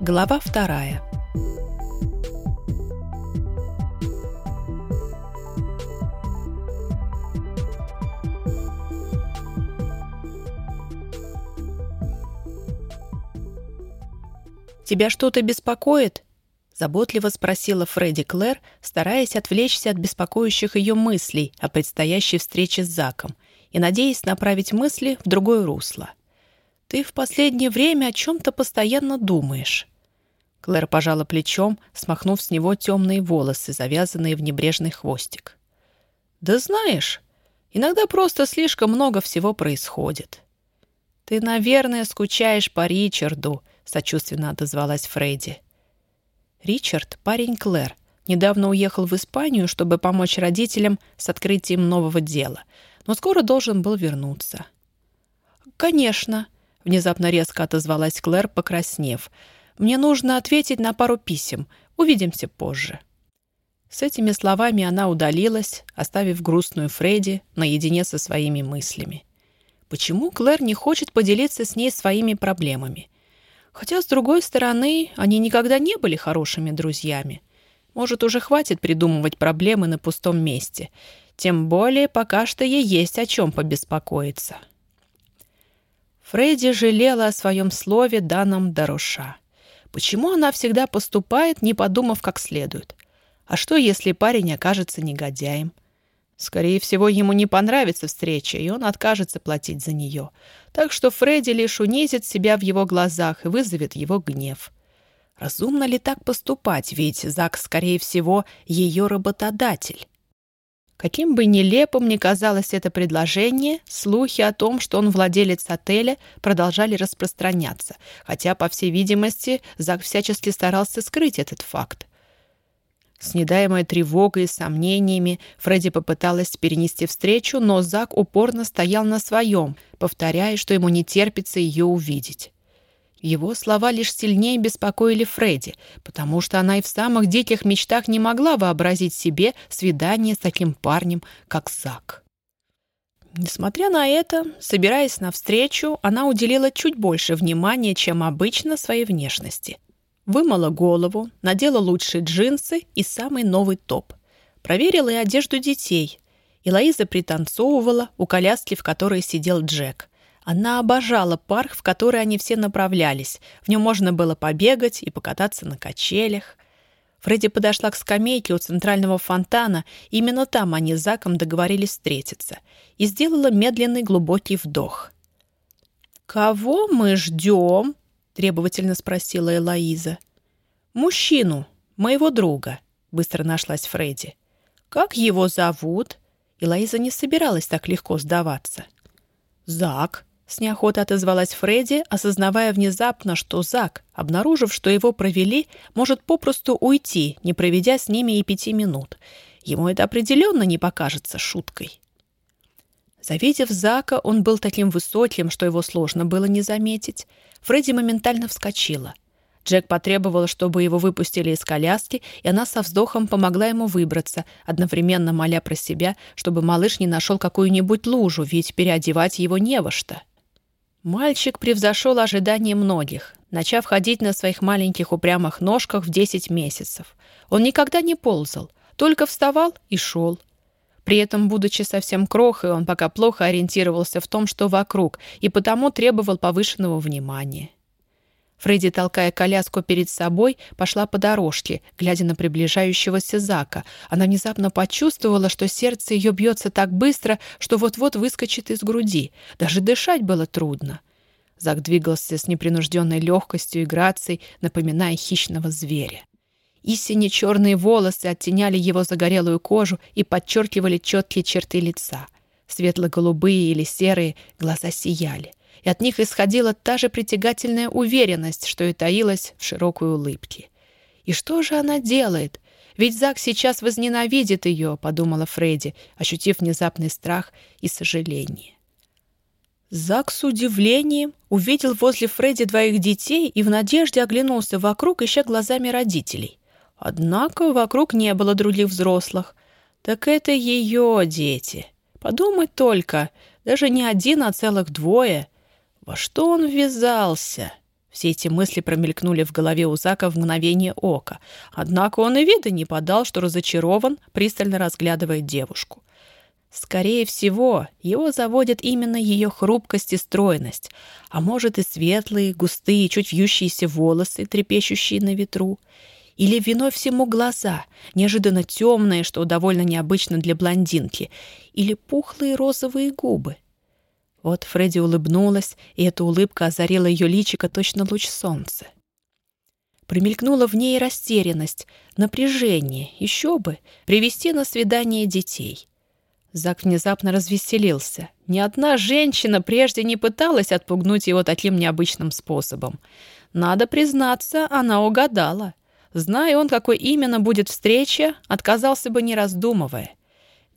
Глава вторая. «Тебя что-то беспокоит?» — заботливо спросила Фредди Клэр, стараясь отвлечься от беспокоящих ее мыслей о предстоящей встрече с Заком и надеясь направить мысли в другое русло. «Ты в последнее время о чем-то постоянно думаешь». Клэр пожала плечом, смахнув с него темные волосы, завязанные в небрежный хвостик. «Да знаешь, иногда просто слишком много всего происходит». «Ты, наверное, скучаешь по Ричарду», — сочувственно отозвалась Фредди. Ричард — парень Клэр. Недавно уехал в Испанию, чтобы помочь родителям с открытием нового дела, но скоро должен был вернуться. «Конечно», Внезапно резко отозвалась Клэр, покраснев. «Мне нужно ответить на пару писем. Увидимся позже». С этими словами она удалилась, оставив грустную Фредди наедине со своими мыслями. Почему Клэр не хочет поделиться с ней своими проблемами? Хотя, с другой стороны, они никогда не были хорошими друзьями. Может, уже хватит придумывать проблемы на пустом месте. Тем более, пока что ей есть о чем побеспокоиться. Фредди жалела о своем слове, данном Даруша. Почему она всегда поступает, не подумав как следует? А что, если парень окажется негодяем? Скорее всего, ему не понравится встреча, и он откажется платить за нее. Так что Фредди лишь унизит себя в его глазах и вызовет его гнев. Разумно ли так поступать, ведь Зак, скорее всего, ее работодатель? Каким бы нелепым ни казалось это предложение, слухи о том, что он владелец отеля, продолжали распространяться, хотя, по всей видимости, Зак всячески старался скрыть этот факт. С недаемой тревогой и сомнениями Фредди попыталась перенести встречу, но Зак упорно стоял на своем, повторяя, что ему не терпится ее увидеть. Его слова лишь сильнее беспокоили Фредди, потому что она и в самых диких мечтах не могла вообразить себе свидание с таким парнем, как Зак. Несмотря на это, собираясь навстречу, она уделила чуть больше внимания, чем обычно, своей внешности. Вымыла голову, надела лучшие джинсы и самый новый топ. Проверила и одежду детей. И Лоиза пританцовывала у коляски, в которой сидел Джек – она обожала парк, в который они все направлялись. В нем можно было побегать и покататься на качелях. Фредди подошла к скамейке у центрального фонтана, именно там они с Заком договорились встретиться, и сделала медленный глубокий вдох. «Кого мы ждем?» — требовательно спросила Элоиза. «Мужчину, моего друга», — быстро нашлась Фредди. «Как его зовут?» Элоиза не собиралась так легко сдаваться. «Зак», с неохотой отозвалась Фредди, осознавая внезапно, что Зак, обнаружив, что его провели, может попросту уйти, не проведя с ними и пяти минут. Ему это определенно не покажется шуткой. Завидев Зака, он был таким высоким, что его сложно было не заметить. Фредди моментально вскочила. Джек потребовал, чтобы его выпустили из коляски, и она со вздохом помогла ему выбраться, одновременно моля про себя, чтобы малыш не нашел какую-нибудь лужу, ведь переодевать его не во что. Мальчик превзошел ожидания многих, начав ходить на своих маленьких упрямых ножках в 10 месяцев. Он никогда не ползал, только вставал и шел. При этом, будучи совсем крохой, он пока плохо ориентировался в том, что вокруг, и потому требовал повышенного внимания. Фредди, толкая коляску перед собой, пошла по дорожке, глядя на приближающегося Зака. Она внезапно почувствовала, что сердце ее бьется так быстро, что вот-вот выскочит из груди. Даже дышать было трудно. Зак двигался с непринужденной легкостью и грацией, напоминая хищного зверя. Истине черные волосы оттеняли его загорелую кожу и подчеркивали четкие черты лица. Светло-голубые или серые глаза сияли и от них исходила та же притягательная уверенность, что и таилась в широкой улыбке. «И что же она делает? Ведь Зак сейчас возненавидит ее», — подумала Фредди, ощутив внезапный страх и сожаление. Зак с удивлением увидел возле Фредди двоих детей и в надежде оглянулся вокруг, ища глазами родителей. Однако вокруг не было других взрослых. Так это ее дети. Подумать только, даже не один, а целых двое — во что он ввязался? Все эти мысли промелькнули в голове у Зака в мгновение ока. Однако он и вида не подал, что разочарован, пристально разглядывая девушку. Скорее всего, его заводит именно ее хрупкость и стройность, а может и светлые, густые, чуть вьющиеся волосы, трепещущие на ветру. Или виной всему глаза, неожиданно темные, что довольно необычно для блондинки, или пухлые розовые губы. Вот Фредди улыбнулась, и эта улыбка озарила ее личико точно луч солнца. Промелькнула в ней растерянность, напряжение, еще бы, привести на свидание детей. Зак внезапно развеселился. Ни одна женщина прежде не пыталась отпугнуть его таким необычным способом. Надо признаться, она угадала. Зная он, какой именно будет встреча, отказался бы не раздумывая.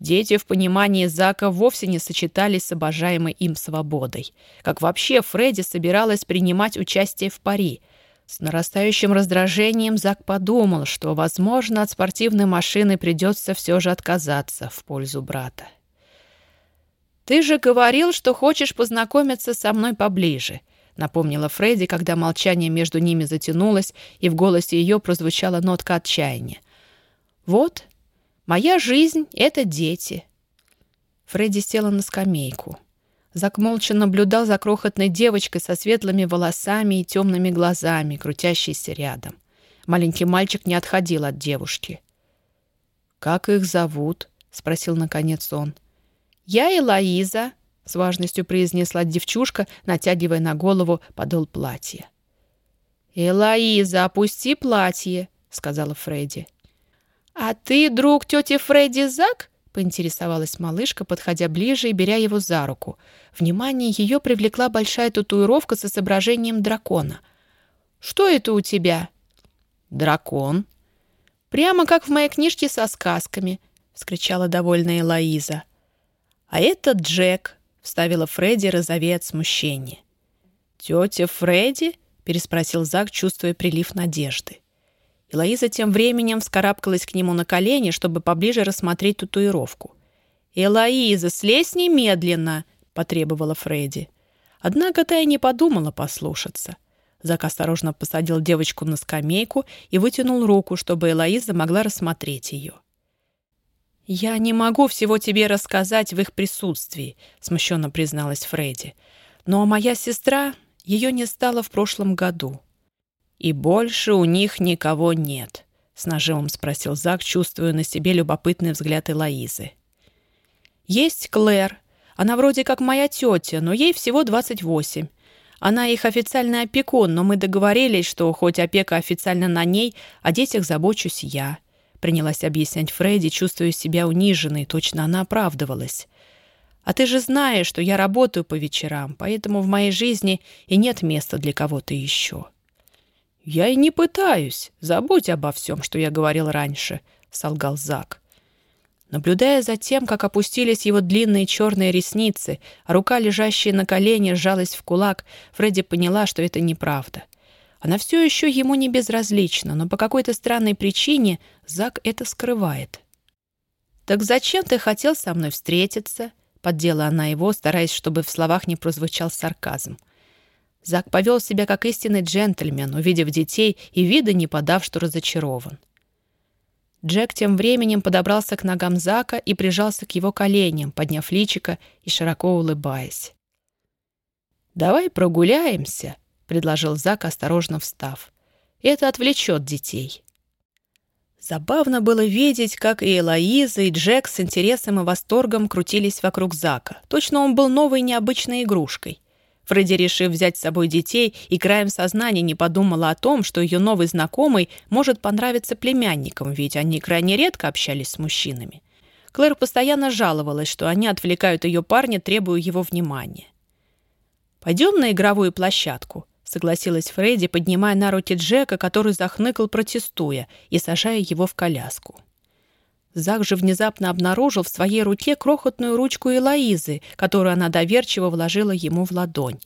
Дети в понимании Зака вовсе не сочетались с обожаемой им свободой. Как вообще Фредди собиралась принимать участие в пари. С нарастающим раздражением Зак подумал, что, возможно, от спортивной машины придется все же отказаться в пользу брата. «Ты же говорил, что хочешь познакомиться со мной поближе», — напомнила Фредди, когда молчание между ними затянулось, и в голосе ее прозвучала нотка отчаяния. «Вот, Моя жизнь — это дети». Фредди села на скамейку. Зак молча наблюдал за крохотной девочкой со светлыми волосами и темными глазами, крутящейся рядом. Маленький мальчик не отходил от девушки. «Как их зовут?» — спросил наконец он. «Я Элоиза», — с важностью произнесла девчушка, натягивая на голову подол платья. «Элоиза, опусти платье», — сказала Фредди. «А ты друг тети Фредди Зак?» — поинтересовалась малышка, подходя ближе и беря его за руку. Внимание ее привлекла большая татуировка с изображением дракона. «Что это у тебя?» «Дракон». «Прямо как в моей книжке со сказками», — вскричала довольная Лоиза. «А это Джек», — вставила Фредди, розовея от смущения. «Тетя Фредди?» — переспросил Зак, чувствуя прилив надежды. И тем временем вскарабкалась к нему на колени, чтобы поближе рассмотреть татуировку. «Элоиза, слезь немедленно!» — потребовала Фредди. Однако та и не подумала послушаться. Зак осторожно посадил девочку на скамейку и вытянул руку, чтобы Элоиза могла рассмотреть ее. «Я не могу всего тебе рассказать в их присутствии», — смущенно призналась Фредди. «Но моя сестра, ее не стало в прошлом году. «И больше у них никого нет?» — с нажимом спросил Зак, чувствуя на себе любопытный взгляд Элоизы. «Есть Клэр. Она вроде как моя тетя, но ей всего 28. Она их официальный опекун, но мы договорились, что хоть опека официально на ней, о детях забочусь я». Принялась объяснять Фредди, чувствуя себя униженной, точно она оправдывалась. «А ты же знаешь, что я работаю по вечерам, поэтому в моей жизни и нет места для кого-то еще». «Я и не пытаюсь. Забудь обо всем, что я говорил раньше», — солгал Зак. Наблюдая за тем, как опустились его длинные черные ресницы, а рука, лежащая на колене, сжалась в кулак, Фредди поняла, что это неправда. Она все еще ему не безразлична, но по какой-то странной причине Зак это скрывает. «Так зачем ты хотел со мной встретиться?» — поддела она его, стараясь, чтобы в словах не прозвучал сарказм. — Зак повел себя как истинный джентльмен, увидев детей и вида не подав, что разочарован. Джек тем временем подобрался к ногам Зака и прижался к его коленям, подняв личико и широко улыбаясь. «Давай прогуляемся», — предложил Зак, осторожно встав. «Это отвлечет детей». Забавно было видеть, как и Элоиза, и Джек с интересом и восторгом крутились вокруг Зака. Точно он был новой необычной игрушкой. Фредди, решив взять с собой детей, и краем сознания не подумала о том, что ее новый знакомый может понравиться племянникам, ведь они крайне редко общались с мужчинами. Клэр постоянно жаловалась, что они отвлекают ее парня, требуя его внимания. «Пойдем на игровую площадку», — согласилась Фредди, поднимая на руки Джека, который захныкал, протестуя, и сажая его в коляску. Зак же внезапно обнаружил в своей руке крохотную ручку Элоизы, которую она доверчиво вложила ему в ладонь.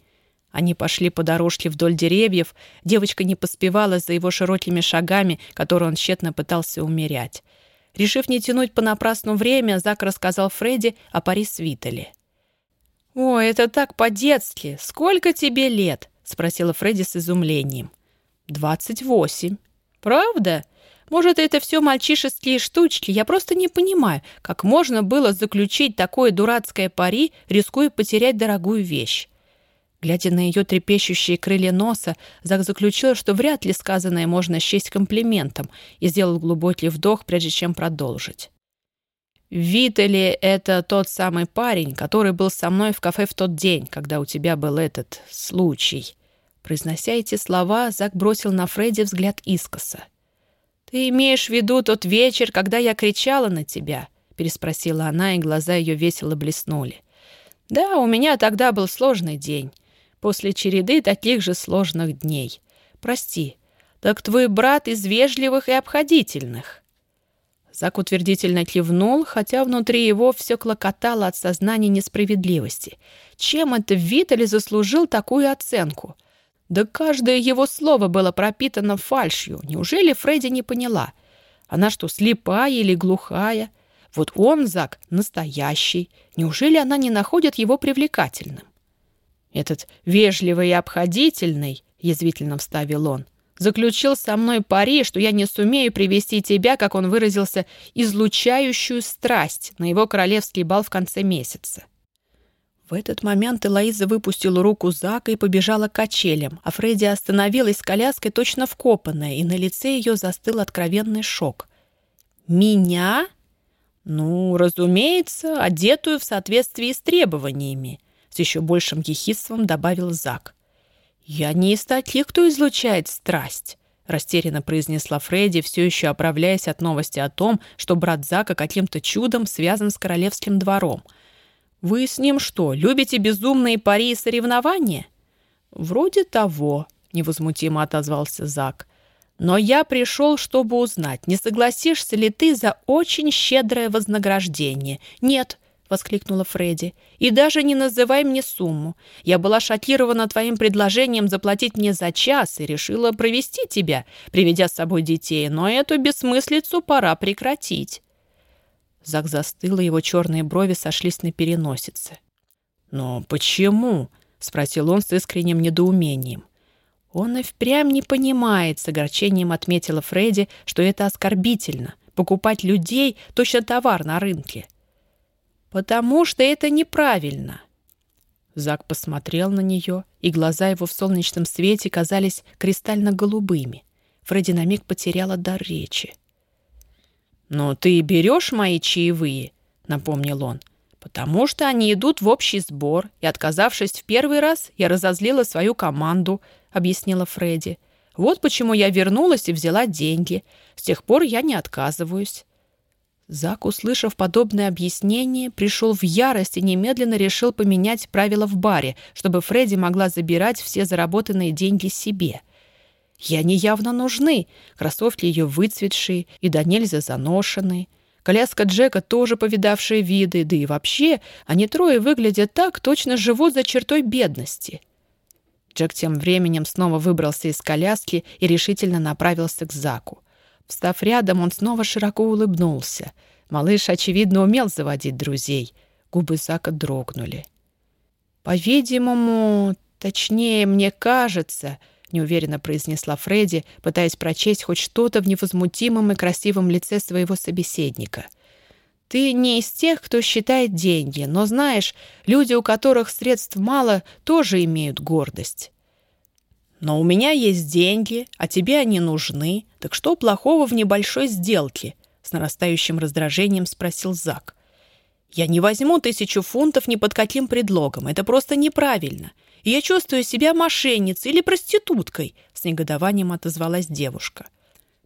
Они пошли по дорожке вдоль деревьев, девочка не поспевала за его широкими шагами, которые он тщетно пытался умерять. Решив не тянуть понапрасну время, Зак рассказал Фредди о Пари Свителе. «Ой, это так по-детски! Сколько тебе лет?» — спросила Фредди с изумлением. «Двадцать восемь». «Правда? Может, это все мальчишеские штучки? Я просто не понимаю, как можно было заключить такое дурацкое пари, рискуя потерять дорогую вещь». Глядя на ее трепещущие крылья носа, Зак заключил, что вряд ли сказанное можно счесть комплиментом, и сделал глубокий вдох, прежде чем продолжить. Витали — это тот самый парень, который был со мной в кафе в тот день, когда у тебя был этот случай». Произнося эти слова, Зак бросил на Фредди взгляд искоса. «Ты имеешь в виду тот вечер, когда я кричала на тебя?» — переспросила она, и глаза ее весело блеснули. «Да, у меня тогда был сложный день, после череды таких же сложных дней. Прости, так твой брат из вежливых и обходительных». Зак утвердительно кивнул, хотя внутри его все клокотало от сознания несправедливости. Чем это Витали заслужил такую оценку? Да каждое его слово было пропитано фальшью. Неужели Фредди не поняла? Она что, слепая или глухая? Вот он, Зак, настоящий. Неужели она не находит его привлекательным? Этот вежливый и обходительный, язвительно вставил он, заключил со мной пари, что я не сумею привести тебя, как он выразился, излучающую страсть на его королевский бал в конце месяца. В этот момент Элоиза выпустила руку Зака и побежала к качелям, а Фредди остановилась с коляской точно вкопанная, и на лице ее застыл откровенный шок. «Меня?» «Ну, разумеется, одетую в соответствии с требованиями», с еще большим ехидством добавил Зак. «Я не из таких, кто излучает страсть», — растерянно произнесла Фредди, все еще оправляясь от новости о том, что брат Зака каким-то чудом связан с королевским двором. «Вы с ним что, любите безумные пари и соревнования?» «Вроде того», — невозмутимо отозвался Зак. «Но я пришел, чтобы узнать, не согласишься ли ты за очень щедрое вознаграждение. Нет, — воскликнула Фредди. «И даже не называй мне сумму. Я была шокирована твоим предложением заплатить мне за час и решила провести тебя, приведя с собой детей, но эту бессмыслицу пора прекратить». Зак застыл, и его черные брови сошлись на переносице. «Но почему?» — спросил он с искренним недоумением. «Он и впрямь не понимает», — с огорчением отметила Фредди, что это оскорбительно — покупать людей точно товар на рынке. «Потому что это неправильно». Зак посмотрел на нее, и глаза его в солнечном свете казались кристально-голубыми. Фредди на миг потеряла дар речи. «Но ты берешь мои чаевые?» — напомнил он. «Потому что они идут в общий сбор, и, отказавшись в первый раз, я разозлила свою команду», — объяснила Фредди. «Вот почему я вернулась и взяла деньги. С тех пор я не отказываюсь. Зак, услышав подобное объяснение, пришел в ярость и немедленно решил поменять правила в баре, чтобы Фредди могла забирать все заработанные деньги себе. Ей они явно нужны. Кроссовки ее выцветшие и до нельзя заношенные. Коляска Джека тоже повидавшие виды, да и вообще они трое выглядят так, точно живут за чертой бедности. Джек тем временем снова выбрался из коляски и решительно направился к Заку. Встав рядом, он снова широко улыбнулся. Малыш, очевидно, умел заводить друзей. Губы Зака дрогнули. «По-видимому, точнее, мне кажется», — неуверенно произнесла Фредди, пытаясь прочесть хоть что-то в невозмутимом и красивом лице своего собеседника. «Ты не из тех, кто считает деньги, но знаешь, люди, у которых средств мало, тоже имеют гордость». Но у меня есть деньги, а тебе они нужны. Так что плохого в небольшой сделке?» С нарастающим раздражением спросил Зак. «Я не возьму тысячу фунтов ни под каким предлогом. Это просто неправильно. И я чувствую себя мошенницей или проституткой», с негодованием отозвалась девушка.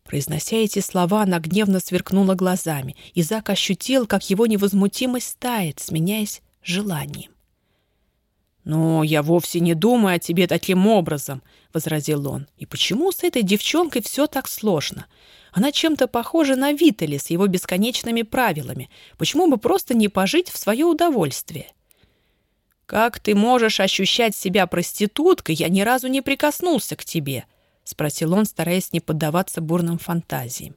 Произнося эти слова, она гневно сверкнула глазами, и Зак ощутил, как его невозмутимость тает, сменяясь желанием. «Но я вовсе не думаю о тебе таким образом», — возразил он. «И почему с этой девчонкой все так сложно? Она чем-то похожа на Витали с его бесконечными правилами. Почему бы просто не пожить в свое удовольствие?» «Как ты можешь ощущать себя проституткой? Я ни разу не прикоснулся к тебе», — спросил он, стараясь не поддаваться бурным фантазиям.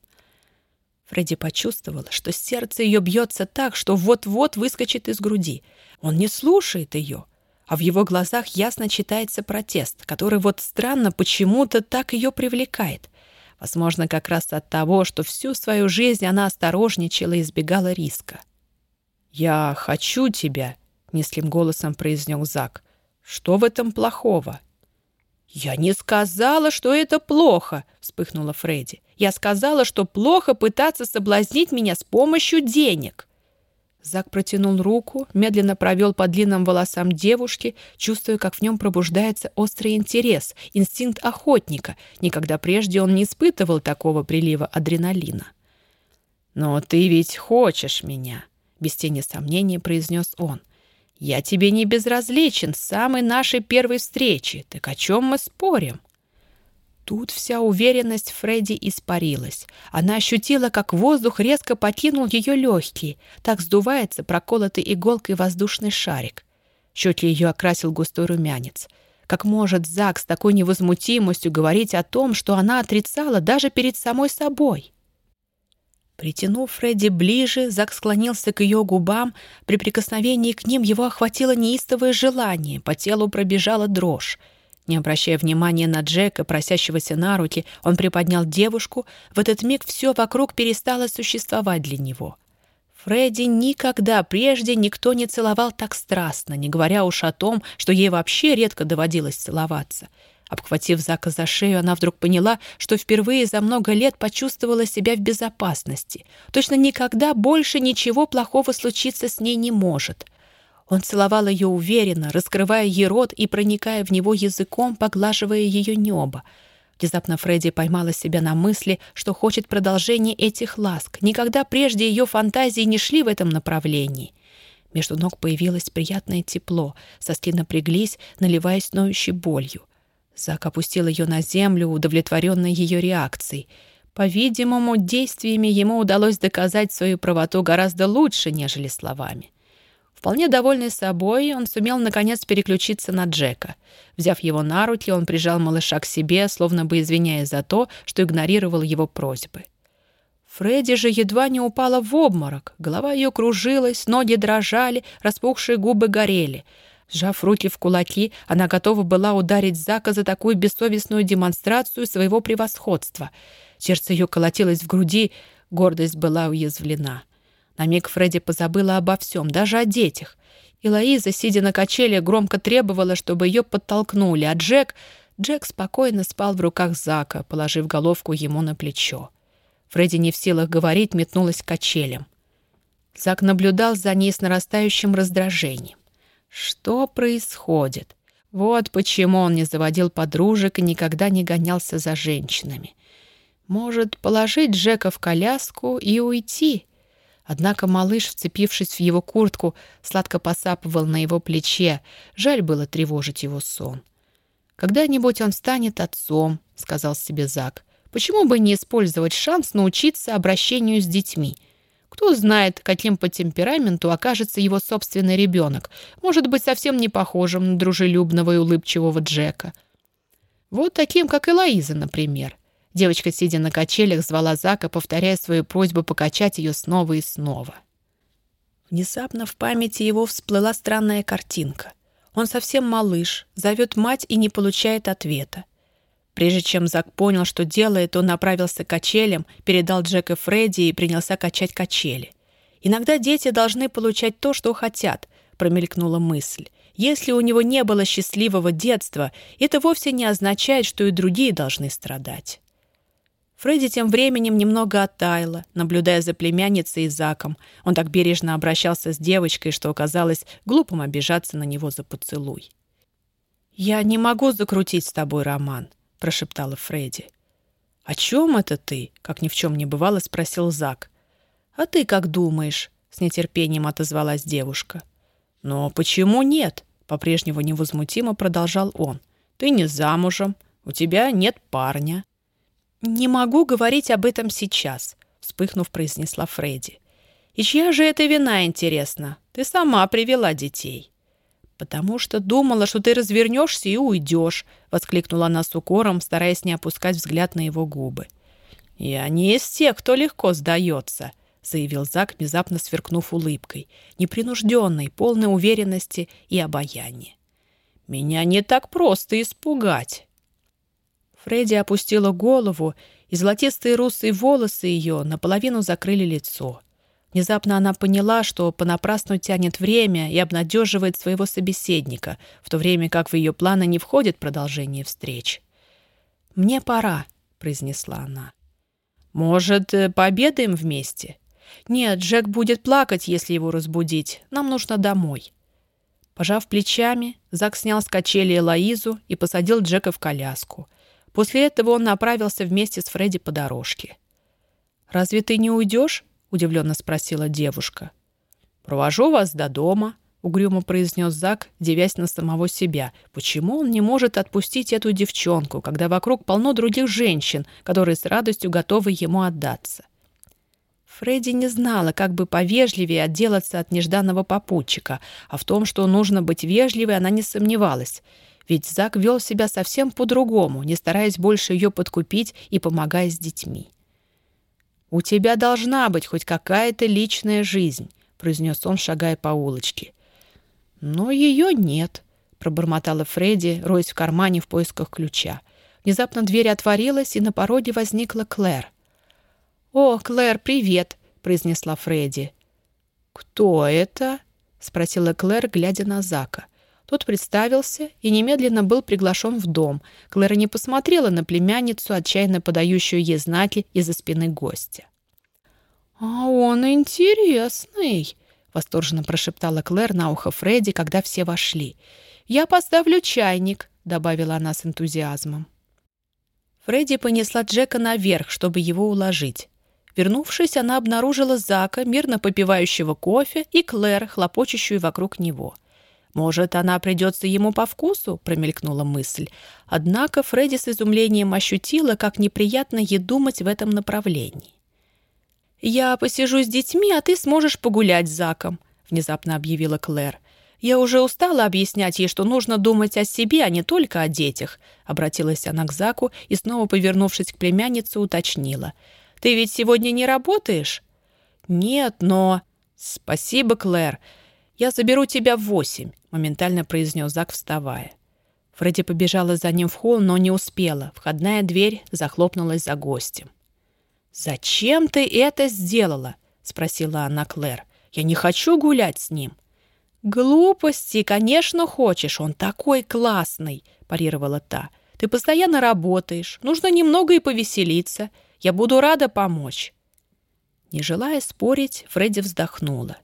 Фредди почувствовала, что сердце ее бьется так, что вот-вот выскочит из груди. Он не слушает ее — а в его глазах ясно читается протест, который вот странно почему-то так ее привлекает. Возможно, как раз от того, что всю свою жизнь она осторожничала и избегала риска. «Я хочу тебя», — неслим голосом произнес Зак. «Что в этом плохого?» «Я не сказала, что это плохо», — вспыхнула Фредди. «Я сказала, что плохо пытаться соблазнить меня с помощью денег». Зак протянул руку, медленно провел по длинным волосам девушки, чувствуя, как в нем пробуждается острый интерес, инстинкт охотника. Никогда прежде он не испытывал такого прилива адреналина. «Но ты ведь хочешь меня», — без тени сомнения произнес он. «Я тебе не безразличен с самой нашей первой встречи. Так о чем мы спорим?» Тут вся уверенность Фредди испарилась. Она ощутила, как воздух резко покинул ее легкие. Так сдувается проколотый иголкой воздушный шарик. Щеки ее окрасил густой румянец. Как может Зак с такой невозмутимостью говорить о том, что она отрицала даже перед самой собой? Притянув Фредди ближе, Зак склонился к ее губам. При прикосновении к ним его охватило неистовое желание, по телу пробежала дрожь. Не обращая внимания на Джека, просящегося на руки, он приподнял девушку. В этот миг все вокруг перестало существовать для него. Фредди никогда прежде никто не целовал так страстно, не говоря уж о том, что ей вообще редко доводилось целоваться. Обхватив Зака за шею, она вдруг поняла, что впервые за много лет почувствовала себя в безопасности. Точно никогда больше ничего плохого случиться с ней не может. Он целовал ее уверенно, раскрывая ей рот и проникая в него языком, поглаживая ее небо. Внезапно Фредди поймала себя на мысли, что хочет продолжения этих ласк. Никогда прежде ее фантазии не шли в этом направлении. Между ног появилось приятное тепло, соски напряглись, наливаясь ноющей болью. Зак опустил ее на землю, удовлетворенной ее реакцией. По-видимому, действиями ему удалось доказать свою правоту гораздо лучше, нежели словами. Вполне довольный собой, он сумел наконец переключиться на Джека. Взяв его на руки, он прижал малыша к себе, словно бы извиняясь за то, что игнорировал его просьбы. Фредди же едва не упала в обморок. Голова ее кружилась, ноги дрожали, распухшие губы горели. Сжав руки в кулаки, она готова была ударить Зака за такую бессовестную демонстрацию своего превосходства. Сердце ее колотилось в груди, гордость была уязвлена. На миг Фредди позабыла обо всем, даже о детях. И Лоиза, сидя на качеле, громко требовала, чтобы ее подтолкнули, а Джек... Джек спокойно спал в руках Зака, положив головку ему на плечо. Фредди не в силах говорить, метнулась к качелям. Зак наблюдал за ней с нарастающим раздражением. Что происходит? Вот почему он не заводил подружек и никогда не гонялся за женщинами. Может, положить Джека в коляску и уйти? Однако малыш, вцепившись в его куртку, сладко посапывал на его плече. Жаль было тревожить его сон. «Когда-нибудь он станет отцом», — сказал себе Зак. «Почему бы не использовать шанс научиться обращению с детьми? Кто знает, каким по темпераменту окажется его собственный ребенок. Может быть, совсем не похожим на дружелюбного и улыбчивого Джека. Вот таким, как Элоиза, например. Девочка, сидя на качелях, звала Зака, повторяя свою просьбу покачать ее снова и снова. Внезапно в памяти его всплыла странная картинка. Он совсем малыш, зовет мать и не получает ответа. Прежде чем Зак понял, что делает, он направился к качелям, передал Джека Фредди и принялся качать качели. «Иногда дети должны получать то, что хотят», — промелькнула мысль. «Если у него не было счастливого детства, это вовсе не означает, что и другие должны страдать». Фредди тем временем немного оттаяла, наблюдая за племянницей и Заком. Он так бережно обращался с девочкой, что оказалось глупым обижаться на него за поцелуй. «Я не могу закрутить с тобой роман», — прошептала Фредди. «О чем это ты?» — как ни в чем не бывало, спросил Зак. «А ты как думаешь?» — с нетерпением отозвалась девушка. «Но почему нет?» — по-прежнему невозмутимо продолжал он. «Ты не замужем, у тебя нет парня». «Не могу говорить об этом сейчас», — вспыхнув, произнесла Фредди. «И чья же это вина, интересно? Ты сама привела детей». «Потому что думала, что ты развернешься и уйдешь», — воскликнула она с укором, стараясь не опускать взгляд на его губы. «Я не из тех, кто легко сдается», — заявил Зак, внезапно сверкнув улыбкой, непринужденной, полной уверенности и обаяния. Меня не так просто испугать». Фредди опустила голову, и золотистые русые волосы ее наполовину закрыли лицо. Внезапно она поняла, что понапрасну тянет время и обнадеживает своего собеседника, в то время как в ее планы не входит продолжение встреч. «Мне пора», — произнесла она. «Может, э, пообедаем вместе?» «Нет, Джек будет плакать, если его разбудить. Нам нужно домой». Пожав плечами, Зак снял с качели Элоизу и посадил Джека в коляску. После этого он направился вместе с Фредди по дорожке. «Разве ты не уйдешь?» — удивленно спросила девушка. «Провожу вас до дома», — угрюмо произнес Зак, девясь на самого себя. «Почему он не может отпустить эту девчонку, когда вокруг полно других женщин, которые с радостью готовы ему отдаться?» Фредди не знала, как бы повежливее отделаться от нежданного попутчика, а в том, что нужно быть вежливой, она не сомневалась — ведь Зак вел себя совсем по-другому, не стараясь больше ее подкупить и помогая с детьми. «У тебя должна быть хоть какая-то личная жизнь», — произнес он, шагая по улочке. «Но ее нет», — пробормотала Фредди, роясь в кармане в поисках ключа. Внезапно дверь отворилась, и на пороге возникла Клэр. «О, Клэр, привет!» — произнесла Фредди. «Кто это?» — спросила Клэр, глядя на Зака. Тот представился и немедленно был приглашен в дом. Клэра не посмотрела на племянницу, отчаянно подающую ей знаки из-за спины гостя. «А он интересный!» — восторженно прошептала Клэр на ухо Фредди, когда все вошли. «Я поставлю чайник», — добавила она с энтузиазмом. Фредди понесла Джека наверх, чтобы его уложить. Вернувшись, она обнаружила Зака, мирно попивающего кофе, и Клэр, хлопочущую вокруг него. «Может, она придется ему по вкусу?» — промелькнула мысль. Однако Фредди с изумлением ощутила, как неприятно ей думать в этом направлении. «Я посижу с детьми, а ты сможешь погулять с Заком», — внезапно объявила Клэр. «Я уже устала объяснять ей, что нужно думать о себе, а не только о детях», — обратилась она к Заку и, снова повернувшись к племяннице, уточнила. «Ты ведь сегодня не работаешь?» «Нет, но...» «Спасибо, Клэр. «Я заберу тебя в восемь», — моментально произнес Зак, вставая. Фредди побежала за ним в холл, но не успела. Входная дверь захлопнулась за гостем. «Зачем ты это сделала?» — спросила она Клэр. «Я не хочу гулять с ним». «Глупости, конечно, хочешь. Он такой классный», — парировала та. «Ты постоянно работаешь. Нужно немного и повеселиться. Я буду рада помочь». Не желая спорить, Фредди вздохнула.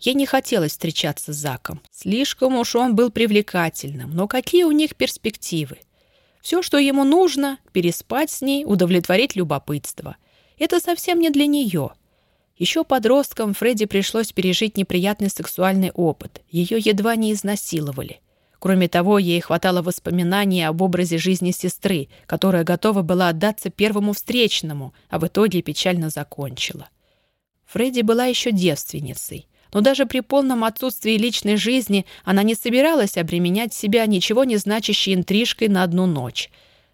Ей не хотелось встречаться с Заком. Слишком уж он был привлекательным. Но какие у них перспективы? Все, что ему нужно, переспать с ней, удовлетворить любопытство. Это совсем не для нее. Еще подросткам Фредди пришлось пережить неприятный сексуальный опыт. Ее едва не изнасиловали. Кроме того, ей хватало воспоминаний об образе жизни сестры, которая готова была отдаться первому встречному, а в итоге печально закончила. Фредди была еще девственницей. Но даже при полном отсутствии личной жизни она не собиралась обременять себя ничего не значащей интрижкой на одну ночь.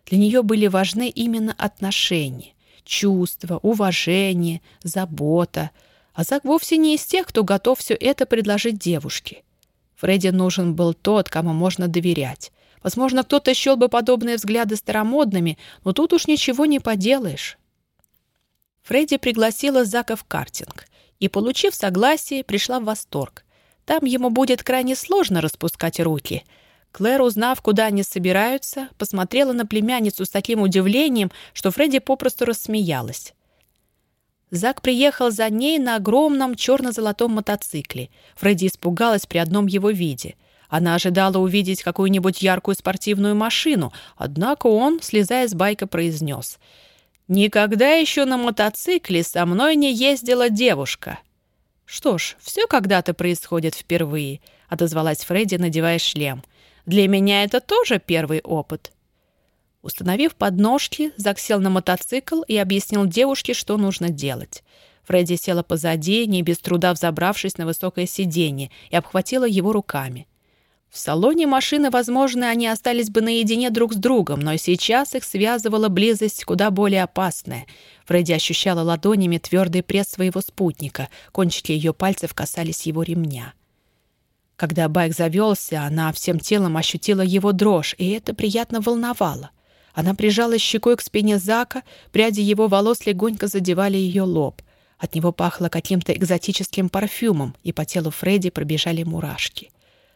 Для нее были важны именно отношения, чувства, уважение, забота. А Зак вовсе не из тех, кто готов все это предложить девушке. Фредди нужен был тот, кому можно доверять. Возможно, кто-то счел бы подобные взгляды старомодными, но тут уж ничего не поделаешь. Фредди пригласила Зака в картинг и, получив согласие, пришла в восторг. Там ему будет крайне сложно распускать руки. Клэр, узнав, куда они собираются, посмотрела на племянницу с таким удивлением, что Фредди попросту рассмеялась. Зак приехал за ней на огромном черно-золотом мотоцикле. Фредди испугалась при одном его виде. Она ожидала увидеть какую-нибудь яркую спортивную машину, однако он, слезая с байка, произнес — Никогда еще на мотоцикле со мной не ездила девушка. Что ж, все когда-то происходит впервые, отозвалась Фредди, надевая шлем. Для меня это тоже первый опыт. Установив подножки, Зак сел на мотоцикл и объяснил девушке, что нужно делать. Фредди села позади, не без труда взобравшись на высокое сиденье, и обхватила его руками. В салоне машины, возможно, они остались бы наедине друг с другом, но сейчас их связывала близость куда более опасная. Фредди ощущала ладонями твердый пресс своего спутника, кончики ее пальцев касались его ремня. Когда байк завелся, она всем телом ощутила его дрожь, и это приятно волновало. Она прижала щекой к спине Зака, пряди его волос легонько задевали ее лоб. От него пахло каким-то экзотическим парфюмом, и по телу Фредди пробежали мурашки.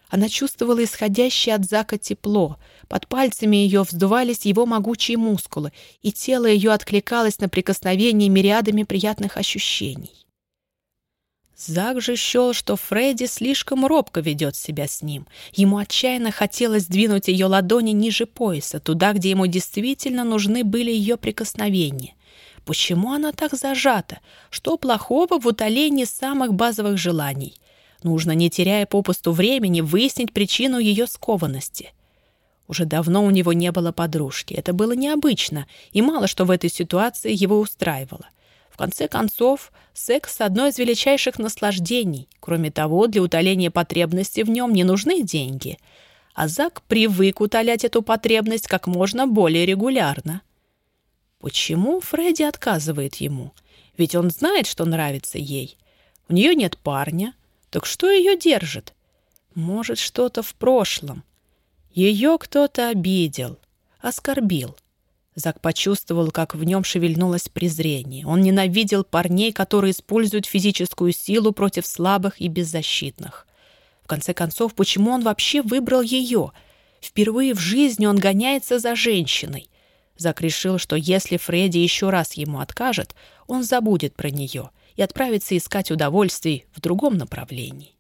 Она чувствовала исходящее от Зака тепло. Под пальцами ее вздувались его могучие мускулы, и тело ее откликалось на прикосновение мириадами приятных ощущений. Зак же счел, что Фредди слишком робко ведет себя с ним. Ему отчаянно хотелось двинуть ее ладони ниже пояса, туда, где ему действительно нужны были ее прикосновения. Почему она так зажата? Что плохого в утолении самых базовых желаний? Нужно, не теряя попусту времени, выяснить причину ее скованности. Уже давно у него не было подружки. Это было необычно, и мало что в этой ситуации его устраивало конце концов, секс – одно из величайших наслаждений. Кроме того, для утоления потребности в нем не нужны деньги. А Зак привык утолять эту потребность как можно более регулярно. Почему Фредди отказывает ему? Ведь он знает, что нравится ей. У нее нет парня. Так что ее держит? Может, что-то в прошлом. Ее кто-то обидел, оскорбил – Зак почувствовал, как в нем шевельнулось презрение. Он ненавидел парней, которые используют физическую силу против слабых и беззащитных. В конце концов, почему он вообще выбрал ее? Впервые в жизни он гоняется за женщиной. Зак решил, что если Фредди еще раз ему откажет, он забудет про нее и отправится искать удовольствий в другом направлении.